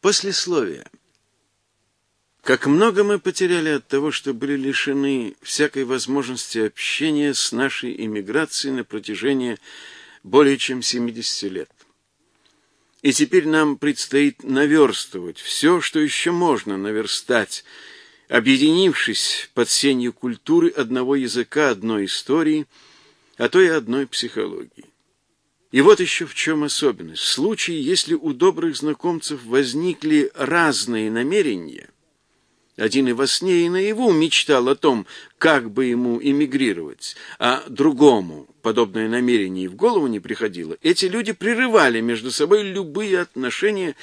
Послесловие. Как много мы потеряли от того, что были лишены всякой возможности общения с нашей иммиграцией на протяжении более чем 70 лет. И теперь нам предстоит наверстывать все, что еще можно наверстать, объединившись под сенью культуры одного языка, одной истории, а то и одной психологии. И вот еще в чем особенность. В случае, если у добрых знакомцев возникли разные намерения, один и во сне, и наяву мечтал о том, как бы ему эмигрировать, а другому подобное намерение и в голову не приходило, эти люди прерывали между собой любые отношения,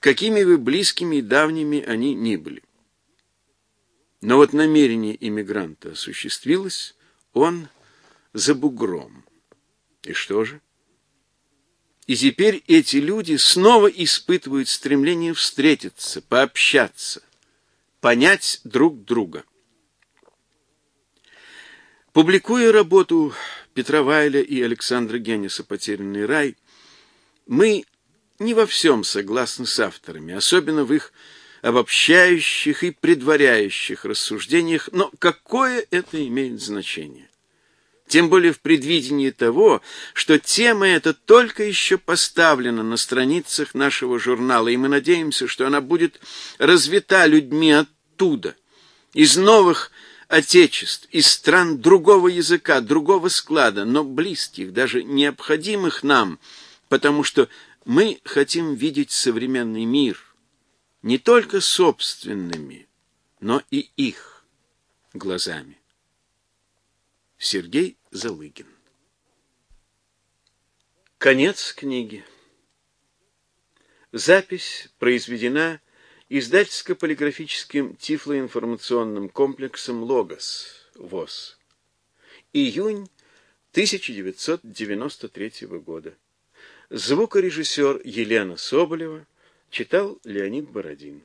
какими бы близкими и давними они ни были. Но вот намерение иммигранта осуществилось, он за бугром. И что же? И теперь эти люди снова испытывают стремление встретиться, пообщаться, понять друг друга. Публикуя работу Петра Вайля и Александра Генниса «Потерянный рай», мы не во всем согласны с авторами, особенно в их обобщающих и предваряющих рассуждениях, но какое это имеет значение? Тем более в предвидении того, что тема эта только еще поставлена на страницах нашего журнала, и мы надеемся, что она будет развита людьми оттуда, из новых отечеств, из стран другого языка, другого склада, но близких, даже необходимых нам, потому что мы хотим видеть современный мир не только собственными, но и их глазами. Сергей Залыгин. Конец книги. Запись произведена издательско-полиграфическим тифлоинформационным комплексом «Логос» ВОЗ. Июнь 1993 года. Звукорежиссер Елена Соболева читал Леонид Бородин.